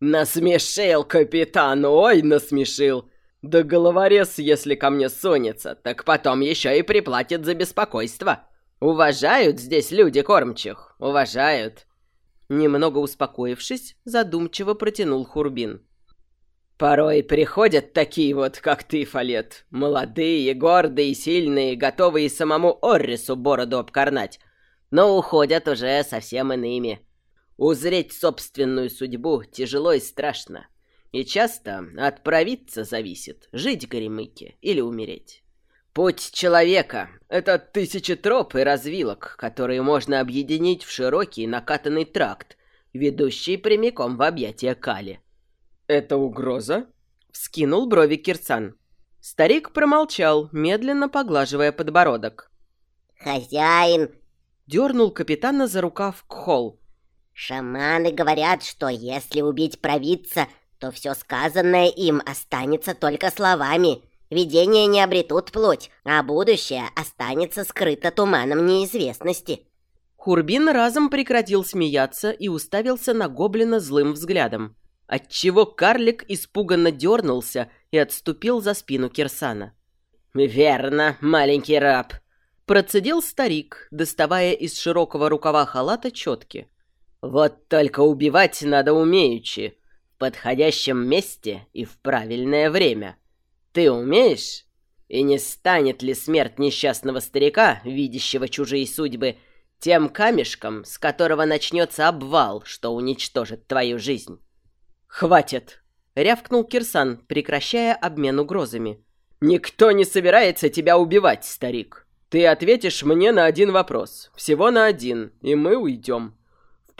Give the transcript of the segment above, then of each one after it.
«Насмешил, капитан, ой, насмешил! Да головорез, если ко мне сонится, так потом еще и приплатит за беспокойство. Уважают здесь люди кормчих, уважают». Немного успокоившись, задумчиво протянул Хурбин. «Порой приходят такие вот, как ты, Фалет, молодые, гордые, сильные, готовые самому Оррису бороду обкорнать, но уходят уже совсем иными». Узреть собственную судьбу тяжело и страшно. И часто отправиться зависит, жить горемыке или умереть. Путь человека — это тысячи троп и развилок, которые можно объединить в широкий накатанный тракт, ведущий прямиком в объятия Кали. «Это угроза?» — вскинул брови Кирсан. Старик промолчал, медленно поглаживая подбородок. «Хозяин!» — дернул капитана за рукав Кхол. Шаманы говорят, что если убить провидца, то все сказанное им останется только словами. Видения не обретут плоть, а будущее останется скрыто туманом неизвестности. Хурбин разом прекратил смеяться и уставился на гоблина злым взглядом, отчего карлик испуганно дернулся и отступил за спину Кирсана. «Верно, маленький раб», — процедил старик, доставая из широкого рукава халата четки. Вот только убивать надо умеючи, в подходящем месте и в правильное время. Ты умеешь? И не станет ли смерть несчастного старика, видящего чужие судьбы, тем камешком, с которого начнется обвал, что уничтожит твою жизнь? «Хватит!» — рявкнул Кирсан, прекращая обмен угрозами. «Никто не собирается тебя убивать, старик. Ты ответишь мне на один вопрос, всего на один, и мы уйдем».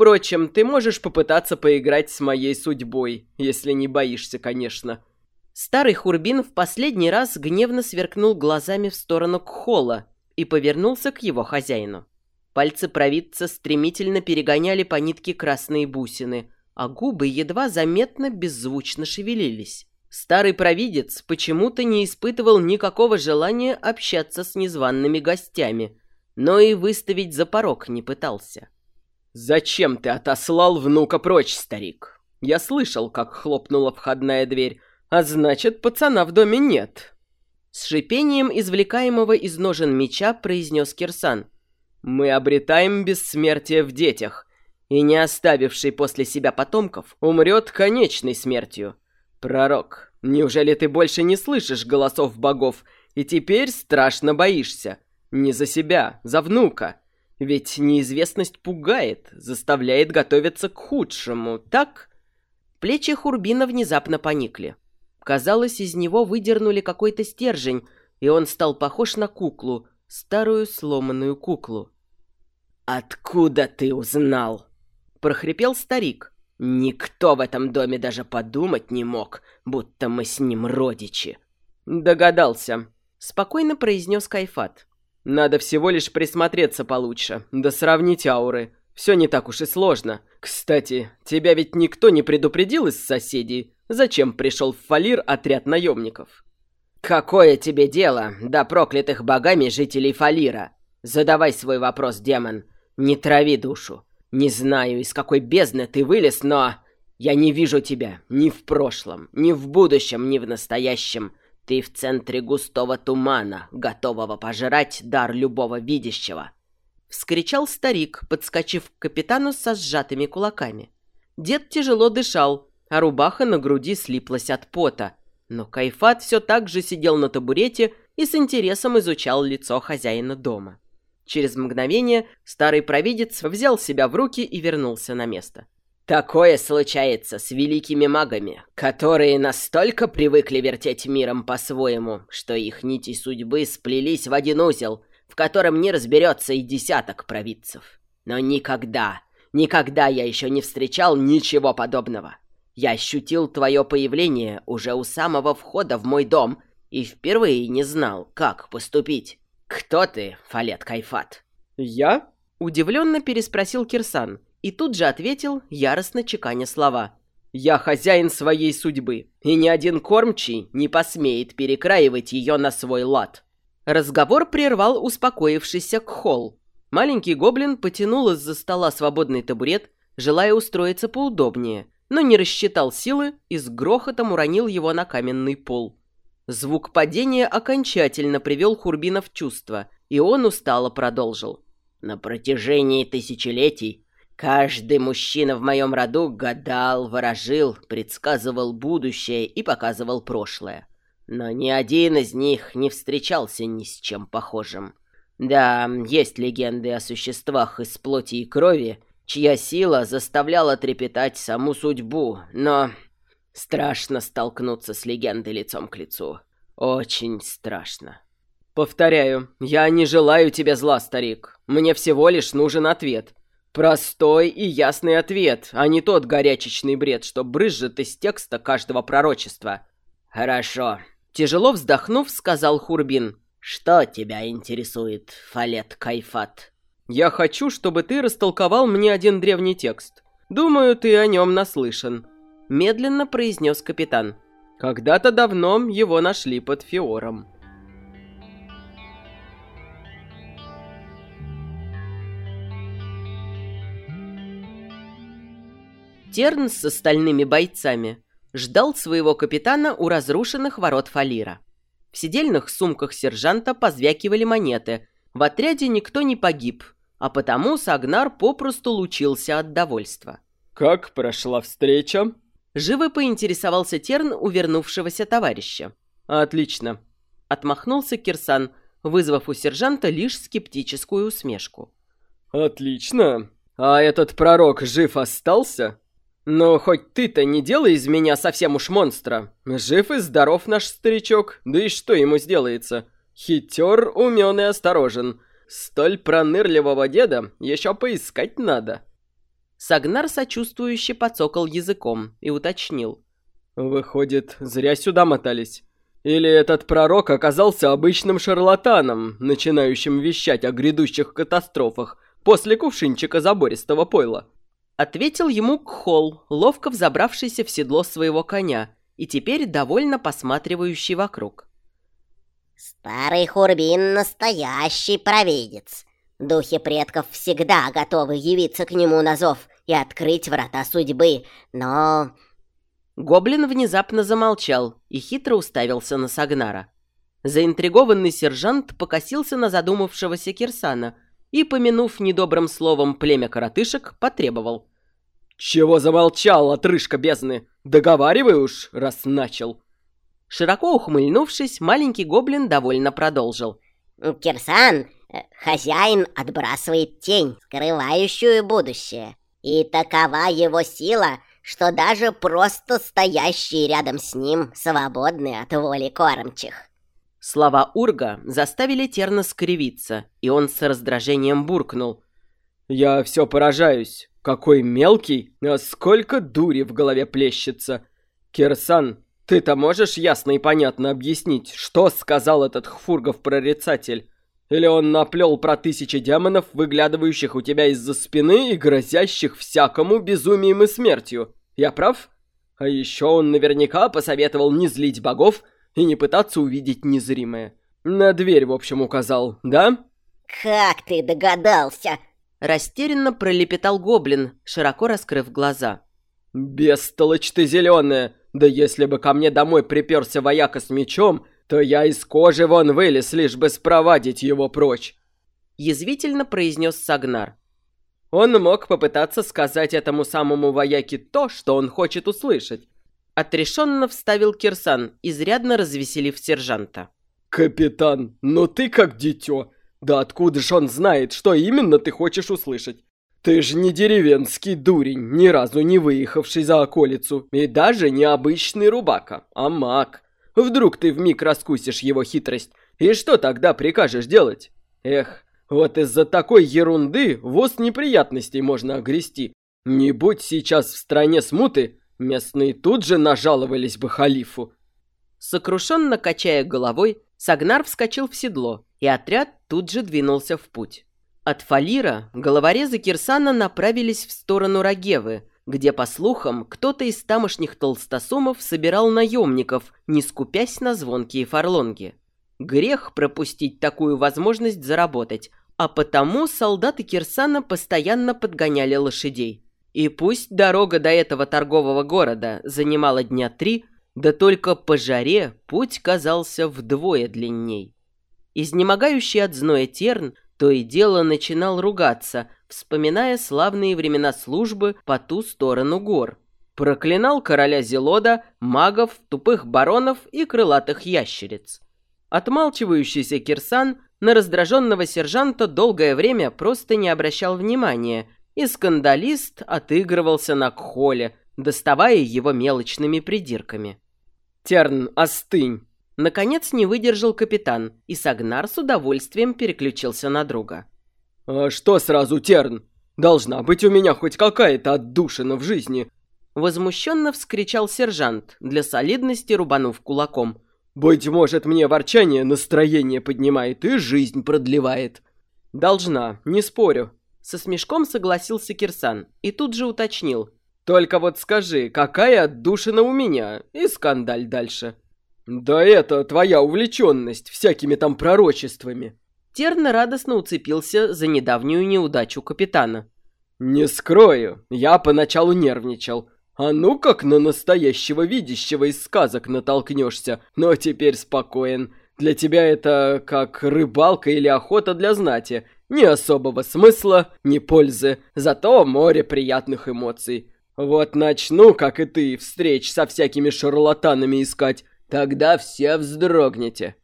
Впрочем, ты можешь попытаться поиграть с моей судьбой, если не боишься, конечно». Старый Хурбин в последний раз гневно сверкнул глазами в сторону Кхола и повернулся к его хозяину. Пальцы провидца стремительно перегоняли по нитке красные бусины, а губы едва заметно беззвучно шевелились. Старый провидец почему-то не испытывал никакого желания общаться с незваными гостями, но и выставить за порог не пытался. «Зачем ты отослал внука прочь, старик? Я слышал, как хлопнула входная дверь, а значит, пацана в доме нет». С шипением извлекаемого из ножен меча произнес Кирсан. «Мы обретаем бессмертие в детях, и не оставивший после себя потомков умрет конечной смертью. Пророк, неужели ты больше не слышишь голосов богов и теперь страшно боишься? Не за себя, за внука. Ведь неизвестность пугает, заставляет готовиться к худшему, так? Плечи Хурбина внезапно поникли. Казалось, из него выдернули какой-то стержень, и он стал похож на куклу, старую сломанную куклу. «Откуда ты узнал?» — прохрипел старик. «Никто в этом доме даже подумать не мог, будто мы с ним родичи». «Догадался», — спокойно произнес Кайфат. Надо всего лишь присмотреться получше, да сравнить ауры. Все не так уж и сложно. Кстати, тебя ведь никто не предупредил из соседей, зачем пришел в Фалир отряд наемников? Какое тебе дело до проклятых богами жителей Фалира? Задавай свой вопрос, демон. Не трави душу. Не знаю, из какой бездны ты вылез, но... Я не вижу тебя ни в прошлом, ни в будущем, ни в настоящем. Ты в центре густого тумана, готового пожрать дар любого видящего!» Вскричал старик, подскочив к капитану со сжатыми кулаками. Дед тяжело дышал, а рубаха на груди слиплась от пота. Но Кайфат все так же сидел на табурете и с интересом изучал лицо хозяина дома. Через мгновение старый провидец взял себя в руки и вернулся на место. Такое случается с великими магами, которые настолько привыкли вертеть миром по-своему, что их нити судьбы сплелись в один узел, в котором не разберется и десяток провидцев. Но никогда, никогда я еще не встречал ничего подобного. Я ощутил твое появление уже у самого входа в мой дом и впервые не знал, как поступить. Кто ты, Фалет Кайфат? Я? Удивленно переспросил Кирсан и тут же ответил, яростно чеканя слова. «Я хозяин своей судьбы, и ни один кормчий не посмеет перекраивать ее на свой лад». Разговор прервал успокоившийся Кхол. Маленький гоблин потянул из-за стола свободный табурет, желая устроиться поудобнее, но не рассчитал силы и с грохотом уронил его на каменный пол. Звук падения окончательно привел Хурбина в чувство, и он устало продолжил. «На протяжении тысячелетий каждый мужчина в моем роду гадал, ворожил, предсказывал будущее и показывал прошлое. Но ни один из них не встречался ни с чем похожим. Да, есть легенды о существах из плоти и крови, чья сила заставляла трепетать саму судьбу, но страшно столкнуться с легендой лицом к лицу. Очень страшно. Повторяю, я не желаю тебе зла, старик. Мне всего лишь нужен ответ. Простой и ясный ответ, а не тот горячечный бред, что брызжет из текста каждого пророчества. Хорошо. Тяжело вздохнув, сказал Хурбин. Что тебя интересует, Фалет Кайфат? Я хочу, чтобы ты растолковал мне один древний текст. Думаю, ты о нем наслышан. Медленно произнес капитан. Когда-то давно его нашли под Фиором. Терн с остальными бойцами ждал своего капитана у разрушенных ворот Фалира. В сидельных сумках сержанта позвякивали монеты. В отряде никто не погиб, а потому Сагнар попросту лучился от довольства. «Как прошла встреча?» Живо поинтересовался Терн у вернувшегося товарища. «Отлично», — отмахнулся Кирсан, вызвав у сержанта лишь скептическую усмешку. «Отлично. А этот пророк жив остался?» «Но хоть ты-то не делай из меня совсем уж монстра. Жив и здоров наш старичок, да и что ему сделается? Хитер, умен и осторожен. Столь пронырливого деда еще поискать надо». Сагнар сочувствующе подсокал языком и уточнил. «Выходит, зря сюда мотались. Или этот пророк оказался обычным шарлатаном, начинающим вещать о грядущих катастрофах после кувшинчика забористого пойла?» Ответил ему Кхол, ловко взобравшийся в седло своего коня и теперь довольно посматривающий вокруг. «Старый Хурбин — настоящий провидец. Духи предков всегда готовы явиться к нему на зов и открыть врата судьбы, но...» Гоблин внезапно замолчал и хитро уставился на Сагнара. Заинтригованный сержант покосился на задумавшегося Кирсана и, помянув недобрым словом племя коротышек, потребовал. «Чего замолчал, отрыжка бездны? Договаривай уж, раз начал!» Широко ухмыльнувшись, маленький гоблин довольно продолжил. «Кирсан, э, хозяин отбрасывает тень, скрывающую будущее. И такова его сила, что даже просто стоящие рядом с ним свободны от воли кормчих». Слова Урга заставили Терна скривиться, и он с раздражением буркнул. «Я все поражаюсь. Какой мелкий, а сколько дури в голове плещется. Кирсан, ты-то можешь ясно и понятно объяснить, что сказал этот Хфургов-прорицатель? Или он наплел про тысячи демонов, выглядывающих у тебя из-за спины и грозящих всякому безумием и смертью? Я прав? А еще он наверняка посоветовал не злить богов и не пытаться увидеть незримое. На дверь, в общем, указал, да? «Как ты догадался?» Растерянно пролепетал гоблин, широко раскрыв глаза. «Бестолочь ты зеленая! Да если бы ко мне домой приперся вояка с мечом, то я из кожи вон вылез, лишь бы спровадить его прочь!» Язвительно произнес Сагнар. Он мог попытаться сказать этому самому вояке то, что он хочет услышать. Отрешенно вставил Кирсан, изрядно развеселив сержанта. «Капитан, ну ты как дитё! Да откуда ж он знает, что именно ты хочешь услышать? Ты же не деревенский дурень, ни разу не выехавший за околицу, и даже не обычный рубака, а маг. Вдруг ты вмиг раскусишь его хитрость, и что тогда прикажешь делать? Эх, вот из-за такой ерунды воз неприятностей можно огрести. Не будь сейчас в стране смуты, местные тут же нажаловались бы халифу. Сокрушенно качая головой, Сагнар вскочил в седло, и отряд тут же двинулся в путь. От Фалира головорезы Кирсана направились в сторону Рагевы, где, по слухам, кто-то из тамошних толстосумов собирал наемников, не скупясь на звонкие фарлонги. Грех пропустить такую возможность заработать, а потому солдаты Кирсана постоянно подгоняли лошадей. И пусть дорога до этого торгового города занимала дня три, да только по жаре путь казался вдвое длинней. Изнемогающий от зноя терн то и дело начинал ругаться, вспоминая славные времена службы по ту сторону гор. Проклинал короля Зелода, магов, тупых баронов и крылатых ящериц. Отмалчивающийся Кирсан на раздраженного сержанта долгое время просто не обращал внимания, и скандалист отыгрывался на Кхоле, доставая его мелочными придирками. «Терн, остынь!» Наконец не выдержал капитан, и Сагнар с удовольствием переключился на друга. «А что сразу, Терн? Должна быть у меня хоть какая-то отдушина в жизни!» Возмущенно вскричал сержант, для солидности рубанув кулаком. «Быть может, мне ворчание настроение поднимает и жизнь продлевает». «Должна, не спорю», — со смешком согласился Кирсан и тут же уточнил. «Только вот скажи, какая отдушина у меня?» И скандаль дальше. «Да это твоя увлеченность всякими там пророчествами». Терн радостно уцепился за недавнюю неудачу капитана. «Не скрою, я поначалу нервничал. А ну как на настоящего видящего из сказок натолкнешься, но теперь спокоен. Для тебя это как рыбалка или охота для знати. Ни особого смысла, ни пользы, зато море приятных эмоций. Вот начну, как и ты, встреч со всякими шарлатанами искать, Тогда все вздрогнете».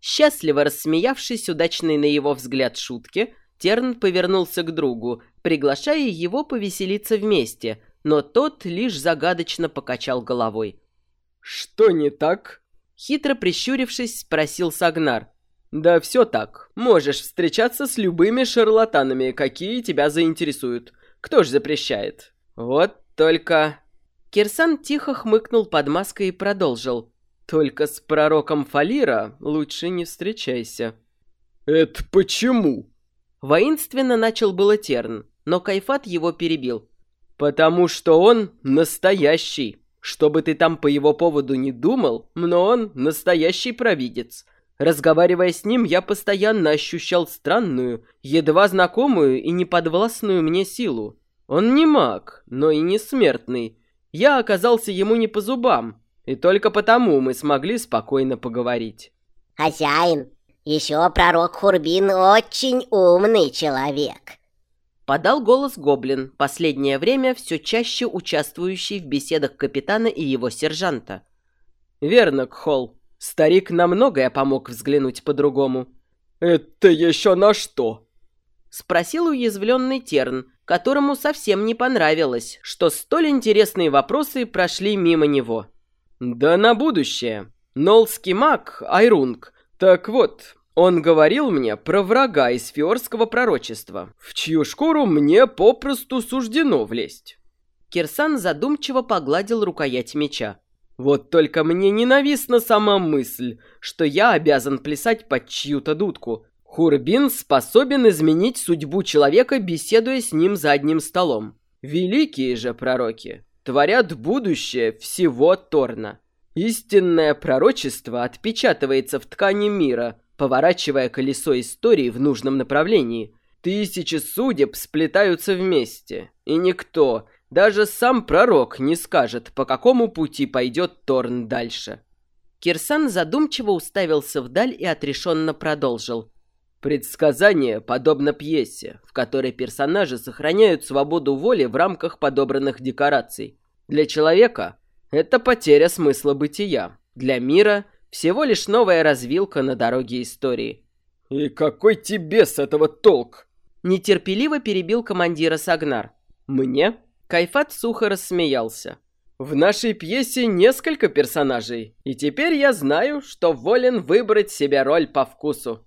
Счастливо рассмеявшись удачной на его взгляд шутке, Терн повернулся к другу, приглашая его повеселиться вместе, но тот лишь загадочно покачал головой. «Что не так?» Хитро прищурившись, спросил Сагнар. «Да все так. Можешь встречаться с любыми шарлатанами, какие тебя заинтересуют. Кто ж запрещает? Вот только...» Кирсан тихо хмыкнул под маской и продолжил. Только с пророком Фалира лучше не встречайся. Это почему? Воинственно начал было Терн, но Кайфат его перебил. Потому что он настоящий. Что бы ты там по его поводу не думал, но он настоящий провидец. Разговаривая с ним, я постоянно ощущал странную, едва знакомую и неподвластную мне силу. Он не маг, но и не смертный. Я оказался ему не по зубам, и только потому мы смогли спокойно поговорить. Хозяин, еще пророк Хурбин очень умный человек. Подал голос Гоблин, последнее время все чаще участвующий в беседах капитана и его сержанта. «Верно, Кхол. Старик на многое помог взглянуть по-другому». «Это еще на что?» Спросил уязвленный Терн, которому совсем не понравилось, что столь интересные вопросы прошли мимо него. «Да на будущее. Нолский маг, Айрунг. Так вот, он говорил мне про врага из фиорского пророчества, в чью шкуру мне попросту суждено влезть». Кирсан задумчиво погладил рукоять меча. «Вот только мне ненавистна сама мысль, что я обязан плясать под чью-то дудку. Хурбин способен изменить судьбу человека, беседуя с ним за одним столом. Великие же пророки творят будущее всего Торна. Истинное пророчество отпечатывается в ткани мира, поворачивая колесо истории в нужном направлении. Тысячи судеб сплетаются вместе, и никто, даже сам пророк, не скажет, по какому пути пойдет Торн дальше. Кирсан задумчиво уставился вдаль и отрешенно продолжил. Предсказание подобно пьесе, в которой персонажи сохраняют свободу воли в рамках подобранных декораций. Для человека это потеря смысла бытия. Для мира всего лишь новая развилка на дороге истории. «И какой тебе с этого толк?» Нетерпеливо перебил командира Сагнар. «Мне?» Кайфат сухо рассмеялся. В нашей пьесе несколько персонажей, и теперь я знаю, что волен выбрать себе роль по вкусу.